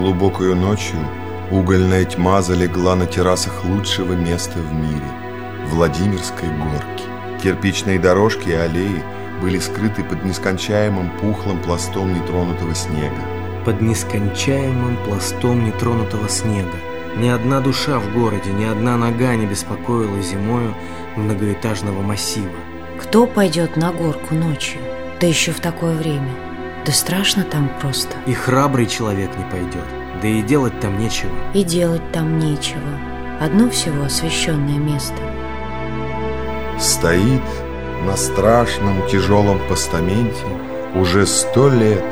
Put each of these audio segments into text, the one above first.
Глубокою ночью угольная тьма залегла на террасах лучшего места в мире – Владимирской горки. Кирпичные дорожки и аллеи были скрыты под нескончаемым пухлым пластом нетронутого снега. Под нескончаемым пластом нетронутого снега. Ни одна душа в городе, ни одна нога не беспокоила зимою многоэтажного массива. Кто пойдет на горку ночью? Да еще в такое время. Да страшно там просто. И храбрый человек не пойдет. Да и делать там нечего. И делать там нечего. Одно всего освещенное место. Стоит на страшном тяжелом постаменте уже сто лет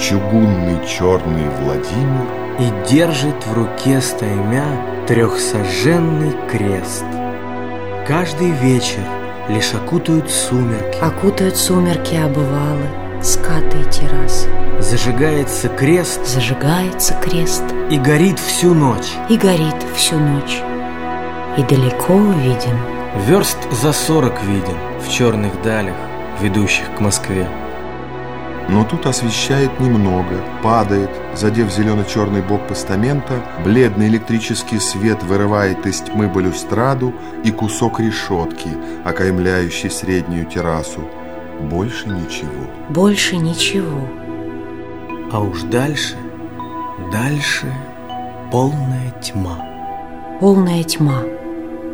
чугунный черный Владимир И держит в руке стаймя трехсоженный крест. Каждый вечер лишь окутают сумерки. Окутают сумерки обывалы, скаты и террасы. Зажигается крест Зажигается крест и горит всю ночь. и горит всю ночь. И далеко увиден Верст за сорок виден в черных далях, ведущих к Москве. Но тут освещает немного, падает, задев зелено-черный бок постамента, бледный электрический свет вырывает из тьмы балюстраду и кусок решетки, окаймляющий среднюю террасу. Больше ничего. больше ничего. А уж дальше, дальше полная тьма. Полная тьма.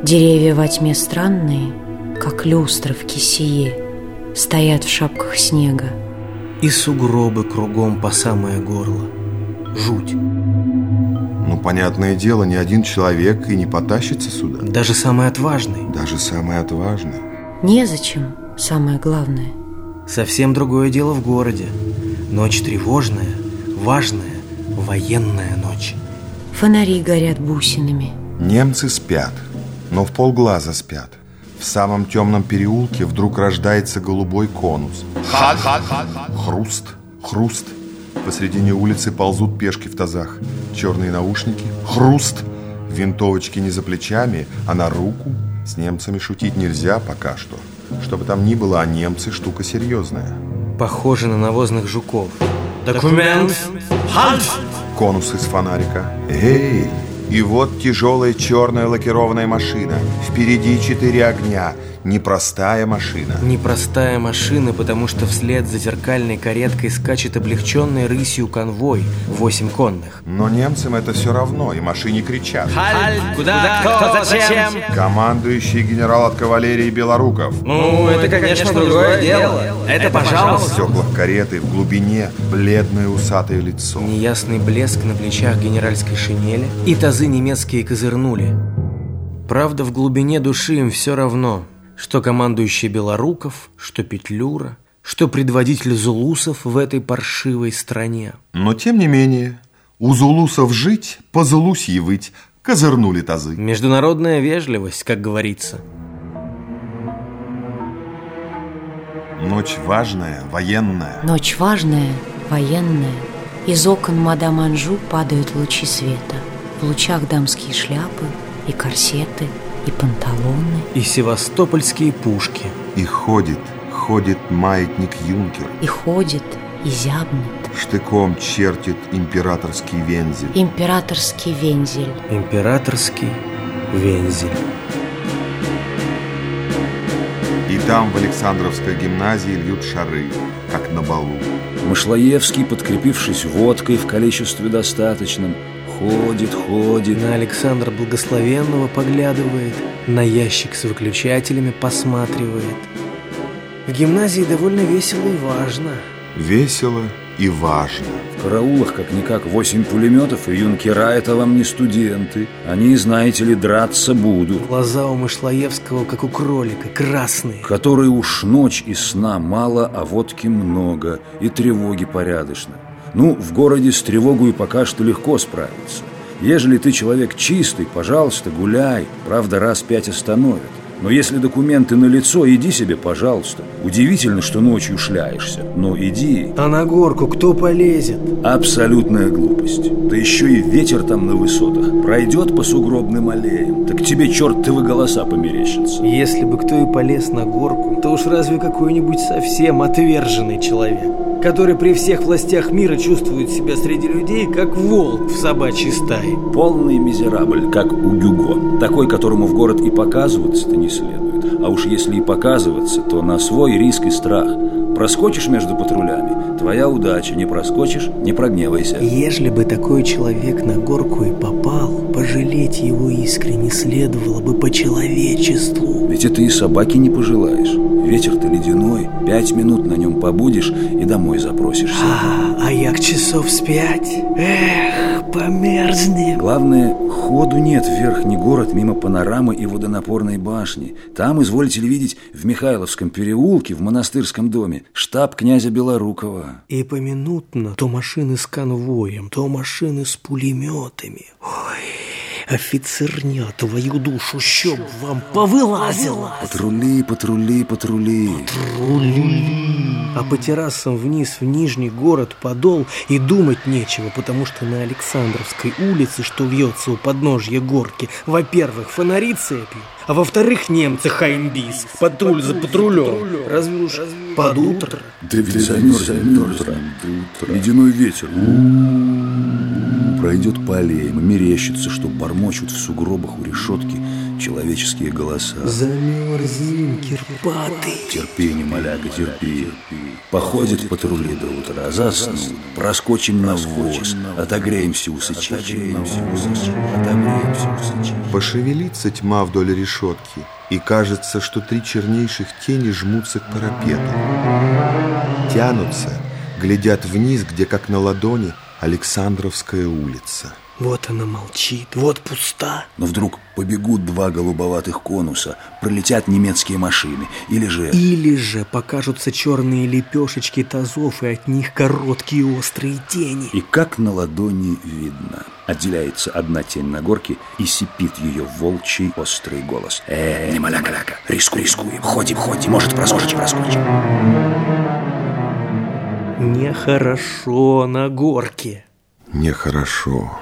Деревья во тьме странные, как люстры в кисее, стоят в шапках снега. И сугробы кругом по самое горло. Жуть. Ну, понятное дело, ни один человек и не потащится сюда. Даже самый отважный. Даже самый отважный. Незачем, самое главное. Совсем другое дело в городе. Ночь тревожная, важная, военная ночь. Фонари горят бусинами. Немцы спят, но в полглаза спят. В самом темном переулке вдруг рождается голубой конус. Хруст, хруст. Посредине улицы ползут пешки в тазах. Черные наушники. Хруст. Винтовочки не за плечами, а на руку. С немцами шутить нельзя пока что. Что бы там ни было, а немцы штука серьезная. Похожи на навозных жуков. Документ! Хальт! Конус из фонарика. Эй! И вот тяжелая черная лакированная машина. Впереди четыре огня. Непростая машина. Непростая машина, потому что вслед за зеркальной кареткой скачет облегченный рысью конвой, восемь конных. Но немцам это все равно, и машине кричат. Хальт! Куда? Кто? Зачем? Командующий генерал от кавалерии Белоруков. Ну, это, конечно, другое дело. Это, В пожалуйста. стеклах кареты в глубине бледное усатое лицо. Неясный блеск на плечах генеральской шинели, и тазы немецкие козырнули. Правда, в глубине души им все равно, что командующий Белоруков, что Петлюра, что предводитель Зулусов в этой паршивой стране. Но тем не менее, у зулусов жить, по зулусьи выть, козырнули тазы. Международная вежливость, как говорится. Ночь важная, военная. Ночь важная, военная. Из окон мадам Анжу падают лучи света. В лучах дамские шляпы и корсеты, и панталоны. И севастопольские пушки. И ходит, ходит маятник юнкер. И ходит, и зябнет. Штыком чертит императорский вензель. Императорский вензель. Императорский вензель. И там в Александровской гимназии льют шары, как на балу. Мышлоевский, подкрепившись водкой в количестве достаточном, ходит, ходит. На Александра Благословенного поглядывает, на ящик с выключателями посматривает. В гимназии довольно весело и важно. Весело и важно. В караулах как-никак восемь пулеметов, и юнкера это вам не студенты. Они, знаете ли, драться будут. Глаза у Мышлоевского, как у кролика, красные. Которые уж ночь и сна мало, а водки много, и тревоги порядочно. Ну, в городе с тревогой пока что легко справиться. Ежели ты человек чистый, пожалуйста, гуляй. Правда, раз пять остановят. Но если документы на лицо, иди себе, пожалуйста. Удивительно, что ночью шляешься, но иди. А на горку кто полезет? Абсолютная глупость. Да еще и ветер там на высотах. Пройдет по сугробным аллеям. Так тебе чертовы голоса померещатся. Если бы кто и полез на горку, то уж разве какой-нибудь совсем отверженный человек который при всех властях мира чувствует себя среди людей, как волк в собачьей стае. Полный мизерабль, как у Гюго. Такой, которому в город и показываться-то не следует. А уж если и показываться, то на свой риск и страх. Проскочишь между патрулями, твоя удача, не проскочишь, не прогневайся. Ежели бы такой человек на горку и попал, пожалеть его искренне следовало бы по человечеству. Ведь это и собаки не пожелаешь. Ветер-то ледяной, пять минут на нем побудешь и домой запросишься. А, а як часов с пять? Эх, померзнем. Главное, ходу нет в верхний город мимо панорамы и водонапорной башни. Там, изволите ли видеть, в Михайловском переулке, в монастырском доме, штаб князя Белорукова. И поминутно то машины с конвоем, то машины с пулеметами. Ой... Офицерня, твою душу, чтоб вам повылазила. Патрули, патрули, патрули. Патрули. А по террасам вниз в Нижний город подол и думать нечего, потому что на Александровской улице, что вьется у подножья горки, во-первых, фонари цепью, а во-вторых, немцы Хаймбис, патруль за патрулем. Разве уж под утро? Да ведь замерзнет утро. Ледяной ветер. Пройдет по аллеям и мерещится, что бормочут в сугробах у решетки человеческие голоса. Замерзим, кирпатый. Терпи, не маляга, терпи. Походят патрули до утра, заснут. Проскочим на ввоз, отогреемся у сыча. Отогреемся у сыча. Пошевелится тьма вдоль решетки, и кажется, что три чернейших тени жмутся к парапету. Тянутся, глядят вниз, где, как на ладони, Александровская улица. Вот она молчит, вот пуста. Но вдруг побегут два голубоватых конуса, пролетят немецкие машины, или же... Или же покажутся черные лепешечки тазов, и от них короткие острые тени. И как на ладони видно. Отделяется одна тень на горке и сипит ее волчий острый голос. Э, не маляка-ляка, риску, рискуем, ходим, ходим, может проскочим, проскочим. Нехорошо на горке. Нехорошо.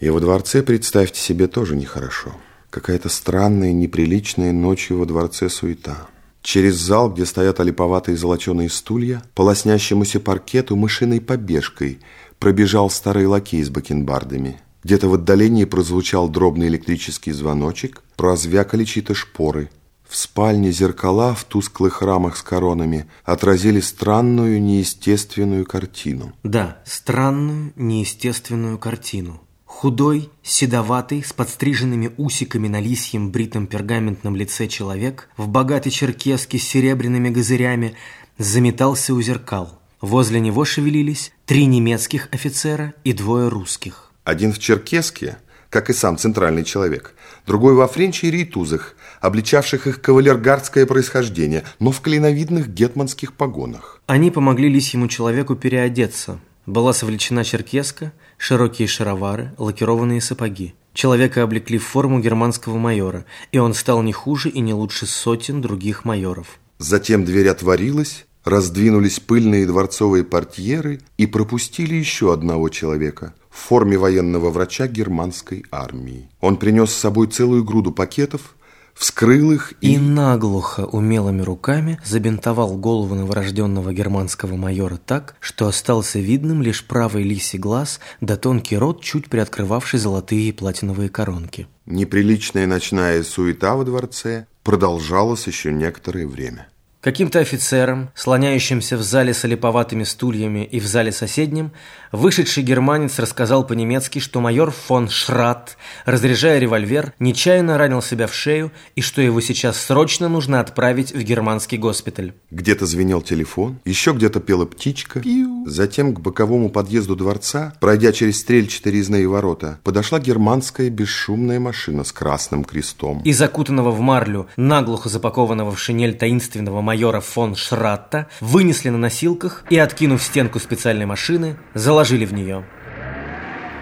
И во дворце, представьте себе, тоже нехорошо. Какая-то странная, неприличная ночью во дворце суета. Через зал, где стоят олиповатые золоченые стулья, по лоснящемуся паркету мышиной побежкой пробежал старый лакей с бакенбардами. Где-то в отдалении прозвучал дробный электрический звоночек, прозвякали чьи-то шпоры. В спальне зеркала в тусклых рамах с коронами отразили странную, неестественную картину. Да, странную, неестественную картину. Худой, седоватый, с подстриженными усиками на лисьем бритом пергаментном лице человек, в богатой черкеске с серебряными газырями, заметался у зеркал. Возле него шевелились три немецких офицера и двое русских. Один в черкеске, как и сам центральный человек, другой во френче и рейтузах, обличавших их кавалергардское происхождение, но в клиновидных гетманских погонах. Они помогли лисьему человеку переодеться. Была совлечена черкеска, широкие шаровары, лакированные сапоги. Человека облекли в форму германского майора, и он стал не хуже и не лучше сотен других майоров. Затем дверь отворилась, раздвинулись пыльные дворцовые портьеры и пропустили еще одного человека в форме военного врача германской армии. Он принес с собой целую груду пакетов, вскрыл их и... И наглухо умелыми руками забинтовал голову новорожденного германского майора так, что остался видным лишь правый лисий глаз да тонкий рот, чуть приоткрывавший золотые и платиновые коронки. Неприличная ночная суета во дворце продолжалась еще некоторое время. Каким-то офицером, слоняющимся в зале с олиповатыми стульями и в зале соседнем, вышедший германец рассказал по-немецки, что майор фон Шрат, разряжая револьвер, нечаянно ранил себя в шею и что его сейчас срочно нужно отправить в германский госпиталь. Где-то звенел телефон, еще где-то пела птичка. Пиу. Затем к боковому подъезду дворца, пройдя через стрельчатые резные ворота, подошла германская бесшумная машина с красным крестом. И закутанного в марлю, наглухо запакованного в шинель таинственного майора, майора фон Шратта вынесли на носилках и, откинув стенку специальной машины, заложили в нее.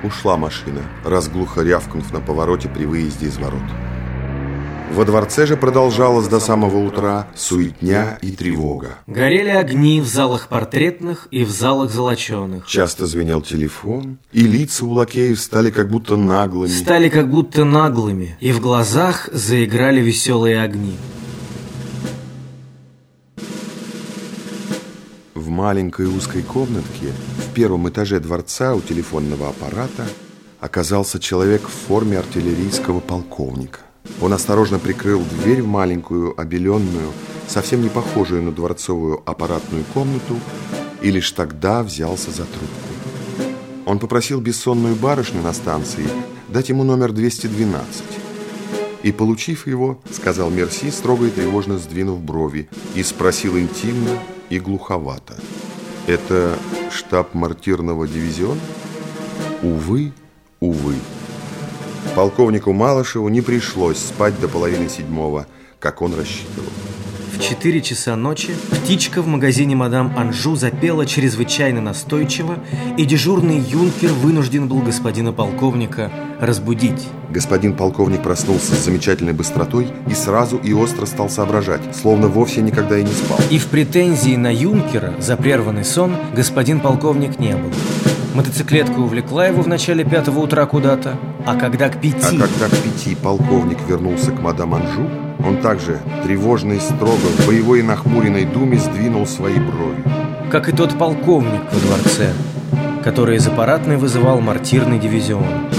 Ушла машина, разглухо рявкнув на повороте при выезде из ворот. Во дворце же продолжалась до самого утра суетня и тревога. Горели огни в залах портретных и в залах золоченых. Часто звенел телефон, и лица у лакеев стали как будто наглыми. Стали как будто наглыми, и в глазах заиграли веселые огни. В маленькой узкой комнатке в первом этаже дворца у телефонного аппарата оказался человек в форме артиллерийского полковника. Он осторожно прикрыл дверь в маленькую, обеленную, совсем не похожую на дворцовую аппаратную комнату и лишь тогда взялся за трубку. Он попросил бессонную барышню на станции дать ему номер 212. И, получив его, сказал Мерси, строго и тревожно сдвинув брови, и спросил интимно и глуховато. «Это штаб мартирного дивизиона?» «Увы, увы». Полковнику Малышеву не пришлось спать до половины седьмого, как он рассчитывал. В 4 часа ночи птичка в магазине мадам Анжу запела чрезвычайно настойчиво, и дежурный юнкер вынужден был господина полковника разбудить. Господин полковник проснулся с замечательной быстротой и сразу и остро стал соображать, словно вовсе никогда и не спал. И в претензии на юнкера за прерванный сон господин полковник не был. Мотоциклетка увлекла его в начале пятого утра куда-то, а когда к пяти... А когда к пяти полковник вернулся к мадам Анжу, он также, тревожно и строго, в боевой и нахмуренной думе сдвинул свои брови. Как и тот полковник во дворце, который из аппаратной вызывал мартирный дивизион.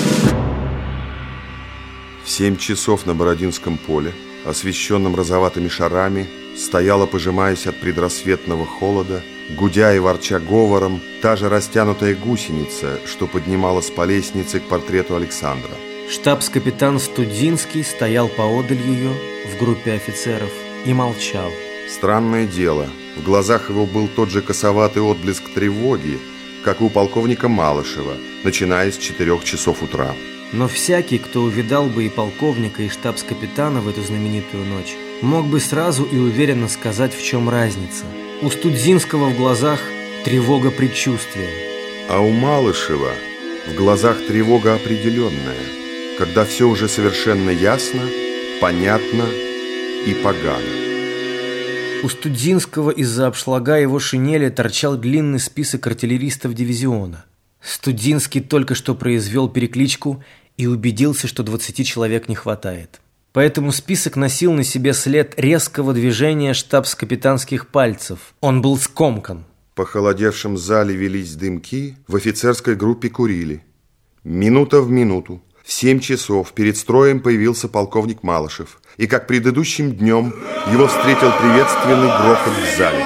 В семь часов на Бородинском поле, освещенном розоватыми шарами, стояла, пожимаясь от предрассветного холода, гудя и ворча говором, та же растянутая гусеница, что поднималась по лестнице к портрету Александра. Штабс-капитан Студинский стоял поодаль ее в группе офицеров и молчал. Странное дело, в глазах его был тот же косоватый отблеск тревоги, как и у полковника Малышева, начиная с четырех часов утра. Но всякий, кто увидал бы и полковника, и штабс-капитана в эту знаменитую ночь, мог бы сразу и уверенно сказать, в чем разница. У Студзинского в глазах тревога предчувствия. А у Малышева в глазах тревога определенная, когда все уже совершенно ясно, понятно и погано. У Студзинского из-за обшлага его шинели торчал длинный список артиллеристов дивизиона. Студзинский только что произвел перекличку и убедился, что 20 человек не хватает. Поэтому список носил на себе след резкого движения штабс-капитанских пальцев. Он был скомкан. В похолодевшем зале велись дымки, в офицерской группе курили. Минута в минуту. В семь часов перед строем появился полковник Малышев. И как предыдущим днем его встретил приветственный грохот в зале.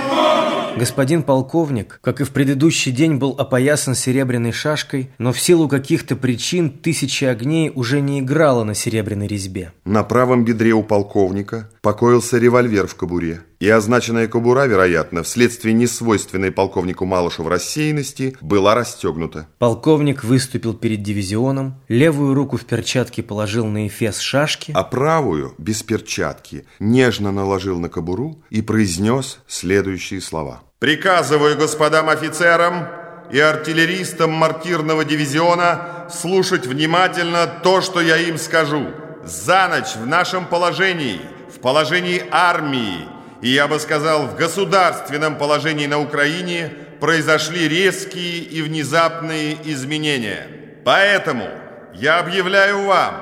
Господин полковник, как и в предыдущий день, был опоясан серебряной шашкой, но в силу каких-то причин тысячи огней уже не играла на серебряной резьбе. На правом бедре у полковника покоился револьвер в кобуре. И означенная кобура, вероятно, вследствие несвойственной полковнику Малышеву рассеянности, была расстегнута. Полковник выступил перед дивизионом, левую руку в перчатке положил на эфес шашки, а правую, без перчатки, нежно наложил на кобуру и произнес следующие слова. «Приказываю господам офицерам и артиллеристам мартирного дивизиона слушать внимательно то, что я им скажу. За ночь в нашем положении, в положении армии, и я бы сказал, в государственном положении на Украине произошли резкие и внезапные изменения. Поэтому я объявляю вам,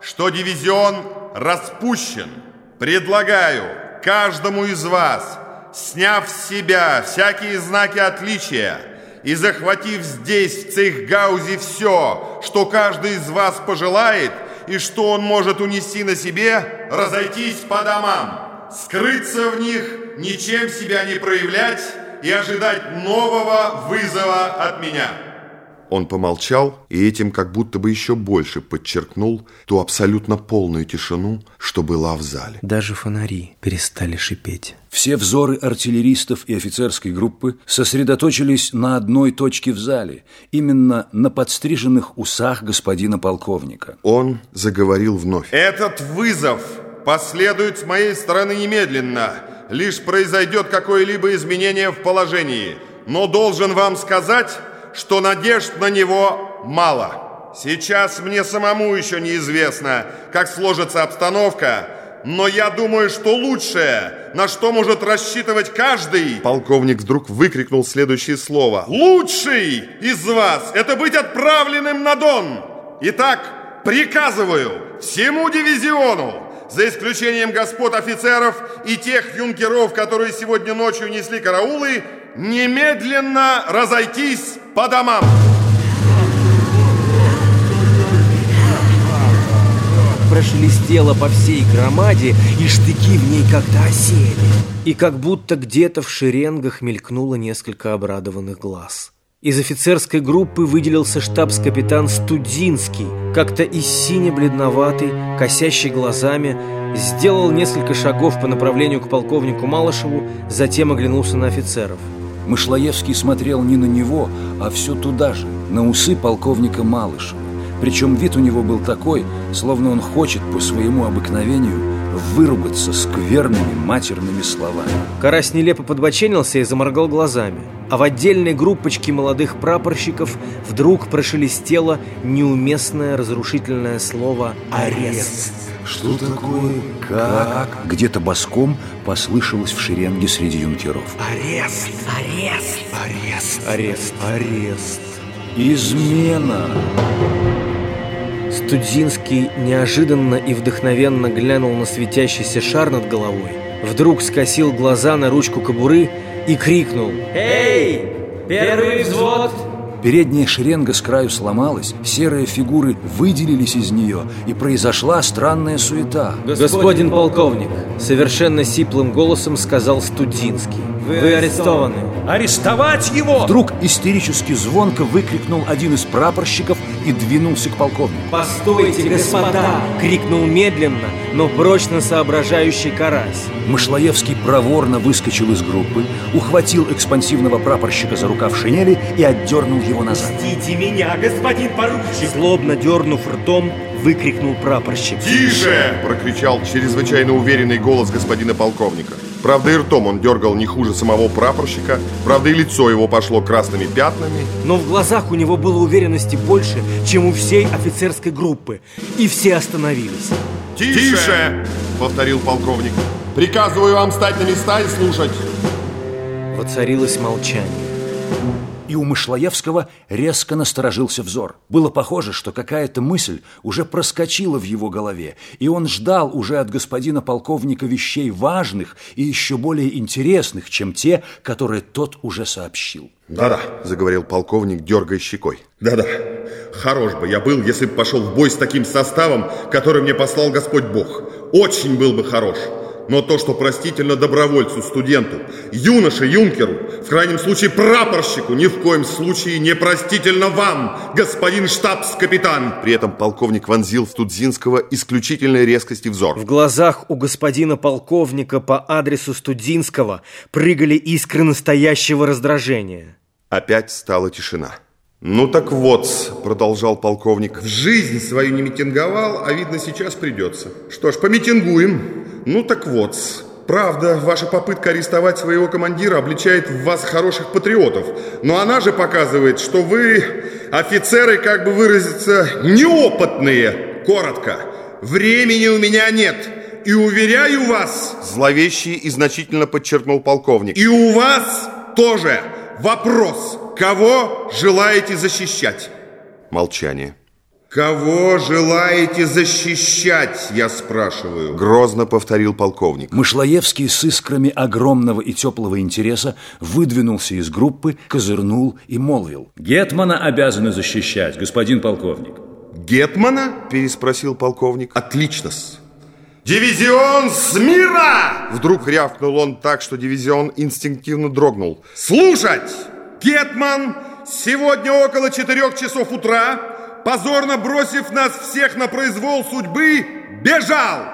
что дивизион распущен. Предлагаю каждому из вас, сняв с себя всякие знаки отличия и захватив здесь, в Цейхгаузе, все, что каждый из вас пожелает и что он может унести на себе, разойтись по домам скрыться в них, ничем себя не проявлять и ожидать нового вызова от меня. Он помолчал и этим как будто бы еще больше подчеркнул ту абсолютно полную тишину, что была в зале. Даже фонари перестали шипеть. Все взоры артиллеристов и офицерской группы сосредоточились на одной точке в зале, именно на подстриженных усах господина полковника. Он заговорил вновь. «Этот вызов последует с моей стороны немедленно, лишь произойдет какое-либо изменение в положении. Но должен вам сказать, что надежд на него мало. Сейчас мне самому еще неизвестно, как сложится обстановка, но я думаю, что лучшее, на что может рассчитывать каждый... Полковник вдруг выкрикнул следующее слово. Лучший из вас – это быть отправленным на Дон. Итак, приказываю всему дивизиону, за исключением господ офицеров и тех юнкеров, которые сегодня ночью несли караулы, немедленно разойтись по домам. прошелестело по всей громаде, и штыки в ней как-то осели. И как будто где-то в шеренгах мелькнуло несколько обрадованных глаз. Из офицерской группы выделился штабс-капитан Студинский, как-то и сине-бледноватый, косящий глазами, сделал несколько шагов по направлению к полковнику Малышеву, затем оглянулся на офицеров. Мышлоевский смотрел не на него, а все туда же, на усы полковника Малышева. Причем вид у него был такой, словно он хочет по своему обыкновению выругаться скверными матерными словами. Карась нелепо подбоченился и заморгал глазами. А в отдельной группочке молодых прапорщиков вдруг прошелестело неуместное разрушительное слово «арест». Что такое? Как? Где-то боском послышалось в шеренге среди юнкеров. Арест! Арест! Арест! Арест! Арест! Измена! Студзинский неожиданно и вдохновенно глянул на светящийся шар над головой, вдруг скосил глаза на ручку кобуры и крикнул «Эй, первый взвод!» Передняя шеренга с краю сломалась, серые фигуры выделились из нее, и произошла странная суета. «Господин полковник!» — совершенно сиплым голосом сказал Студинский. «Вы арестованы!» «Арестовать его!» Вдруг истерически звонко выкрикнул один из прапорщиков и двинулся к полковнику. «Постойте, господа!» — крикнул медленно, но прочно соображающий карась. Мышлоевский проворно выскочил из группы, ухватил экспансивного прапорщика за рукав шинели и отдернул его назад. «Пустите меня, господин поручик!» Злобно дернув ртом, выкрикнул прапорщик. «Тише!» – прокричал чрезвычайно уверенный голос господина полковника. Правда, и ртом он дергал не хуже самого прапорщика, правда, и лицо его пошло красными пятнами. Но в глазах у него было уверенности больше, чем у всей офицерской группы, и все остановились. «Тише!», Тише – повторил полковник. «Приказываю вам встать на места и слушать!» Воцарилось молчание и у Мышлоевского резко насторожился взор. Было похоже, что какая-то мысль уже проскочила в его голове, и он ждал уже от господина полковника вещей важных и еще более интересных, чем те, которые тот уже сообщил. «Да-да», — заговорил полковник, дергая щекой. «Да-да, хорош бы я был, если бы пошел в бой с таким составом, который мне послал Господь Бог. Очень был бы хорош но то, что простительно добровольцу, студенту, юноше, юнкеру, в крайнем случае прапорщику, ни в коем случае не простительно вам, господин штабс-капитан. При этом полковник вонзил в Студзинского исключительной резкости взор. В глазах у господина полковника по адресу Студзинского прыгали искры настоящего раздражения. Опять стала тишина. «Ну так вот», — продолжал полковник, — «в жизнь свою не митинговал, а видно сейчас придется. Что ж, помитингуем». Ну так вот, правда, ваша попытка арестовать своего командира обличает в вас хороших патриотов, но она же показывает, что вы, офицеры, как бы выразиться, неопытные. Коротко, времени у меня нет. И уверяю вас... Зловещий и значительно подчеркнул полковник. И у вас тоже вопрос. Кого желаете защищать? Молчание. «Кого желаете защищать, я спрашиваю?» Грозно повторил полковник. Мышлоевский с искрами огромного и теплого интереса выдвинулся из группы, козырнул и молвил. «Гетмана обязаны защищать, господин полковник». «Гетмана?» – переспросил полковник. «Отлично -с. «Дивизион Смира!» Вдруг рявкнул он так, что дивизион инстинктивно дрогнул. «Слушать! Гетман сегодня около четырех часов утра позорно бросив нас всех на произвол судьбы, бежал.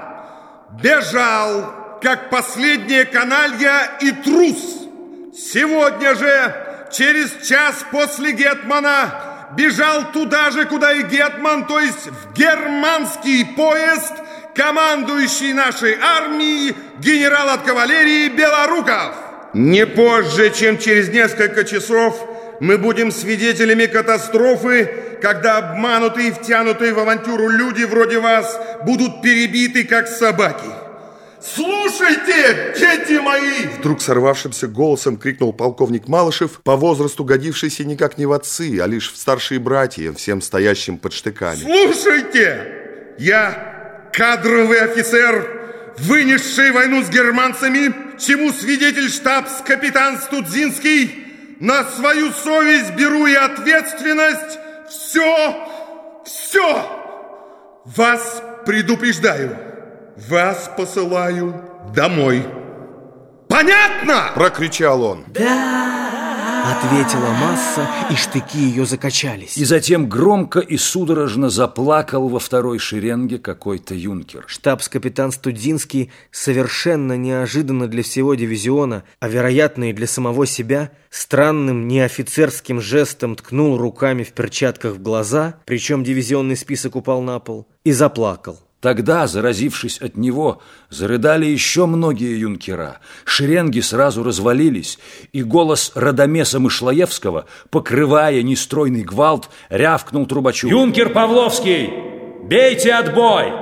Бежал, как последняя каналья и трус. Сегодня же, через час после Гетмана, бежал туда же, куда и Гетман, то есть в германский поезд, командующий нашей армией генерал от кавалерии Белоруков. Не позже, чем через несколько часов, мы будем свидетелями катастрофы, когда обманутые и втянутые в авантюру люди вроде вас будут перебиты, как собаки. Слушайте, дети мои! Вдруг сорвавшимся голосом крикнул полковник Малышев, по возрасту годившийся никак не в отцы, а лишь в старшие братья, всем стоящим под штыками. Слушайте! Я кадровый офицер, вынесший войну с германцами, чему свидетель штабс-капитан Студзинский, на свою совесть беру и ответственность. Все, все! Вас предупреждаю. Вас посылаю домой. Понятно? Прокричал он. Ответила масса, и штыки ее закачались. И затем громко и судорожно заплакал во второй шеренге какой-то юнкер. Штабс-капитан Студинский совершенно неожиданно для всего дивизиона, а вероятно и для самого себя, странным неофицерским жестом ткнул руками в перчатках в глаза, причем дивизионный список упал на пол, и заплакал. Тогда, заразившись от него, зарыдали еще многие юнкера. Шеренги сразу развалились, и голос Радомеса Мышлоевского, покрывая нестройный гвалт, рявкнул Трубачу. Юнкер Павловский, бейте отбой!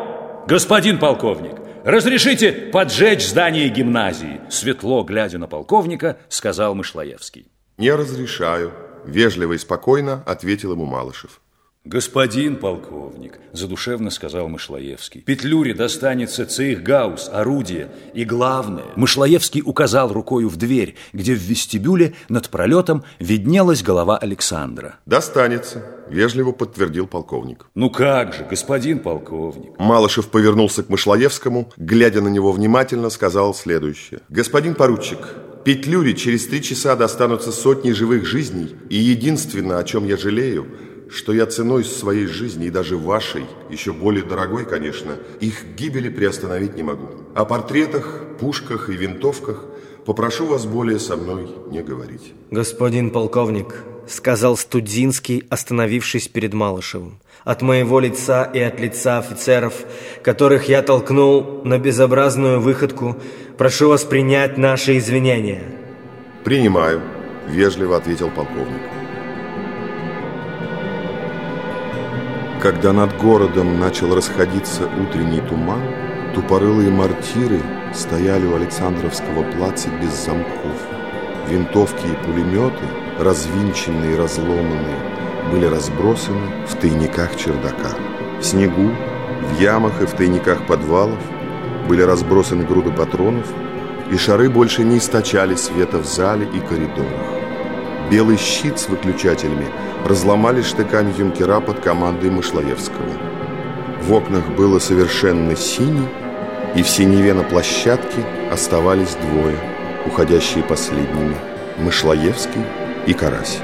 Господин полковник, разрешите поджечь здание гимназии? Светло глядя на полковника, сказал Мышлоевский. Не разрешаю. Вежливо и спокойно ответил ему Малышев. «Господин полковник», – задушевно сказал Мышлоевский, – «Петлюре достанется цейхгаус, орудие и главное». Мышлоевский указал рукою в дверь, где в вестибюле над пролетом виднелась голова Александра. «Достанется», – вежливо подтвердил полковник. «Ну как же, господин полковник?» Малышев повернулся к Мышлоевскому, глядя на него внимательно, сказал следующее. «Господин поручик, Петлюре через три часа достанутся сотни живых жизней, и единственное, о чем я жалею – что я ценой своей жизни и даже вашей, еще более дорогой, конечно, их гибели приостановить не могу. О портретах, пушках и винтовках попрошу вас более со мной не говорить. Господин полковник, сказал Студзинский, остановившись перед Малышевым, от моего лица и от лица офицеров, которых я толкнул на безобразную выходку, прошу вас принять наши извинения. Принимаю, вежливо ответил полковник. Когда над городом начал расходиться утренний туман, тупорылые мортиры стояли у Александровского плаца без замков. Винтовки и пулеметы, развинченные и разломанные, были разбросаны в тайниках чердака. В снегу, в ямах и в тайниках подвалов были разбросаны груды патронов, и шары больше не источали света в зале и коридорах. Белый щит с выключателями разломали штыками юнкера под командой Мышлоевского. В окнах было совершенно сине, и в синеве на площадке оставались двое, уходящие последними – Мышлоевский и Карась.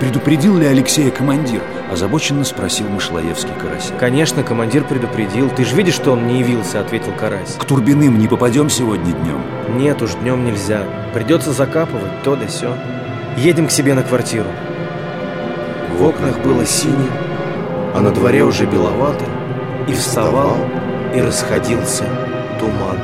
Предупредил ли Алексея командир? Озабоченно спросил Мышлоевский Карась. Конечно, командир предупредил. Ты же видишь, что он не явился, ответил Карась. К Турбиным не попадем сегодня днем? Нет уж, днем нельзя. Придется закапывать то да сё. Едем к себе на квартиру. В окнах было сине, а на дворе уже беловато, и вставал, и расходился туман.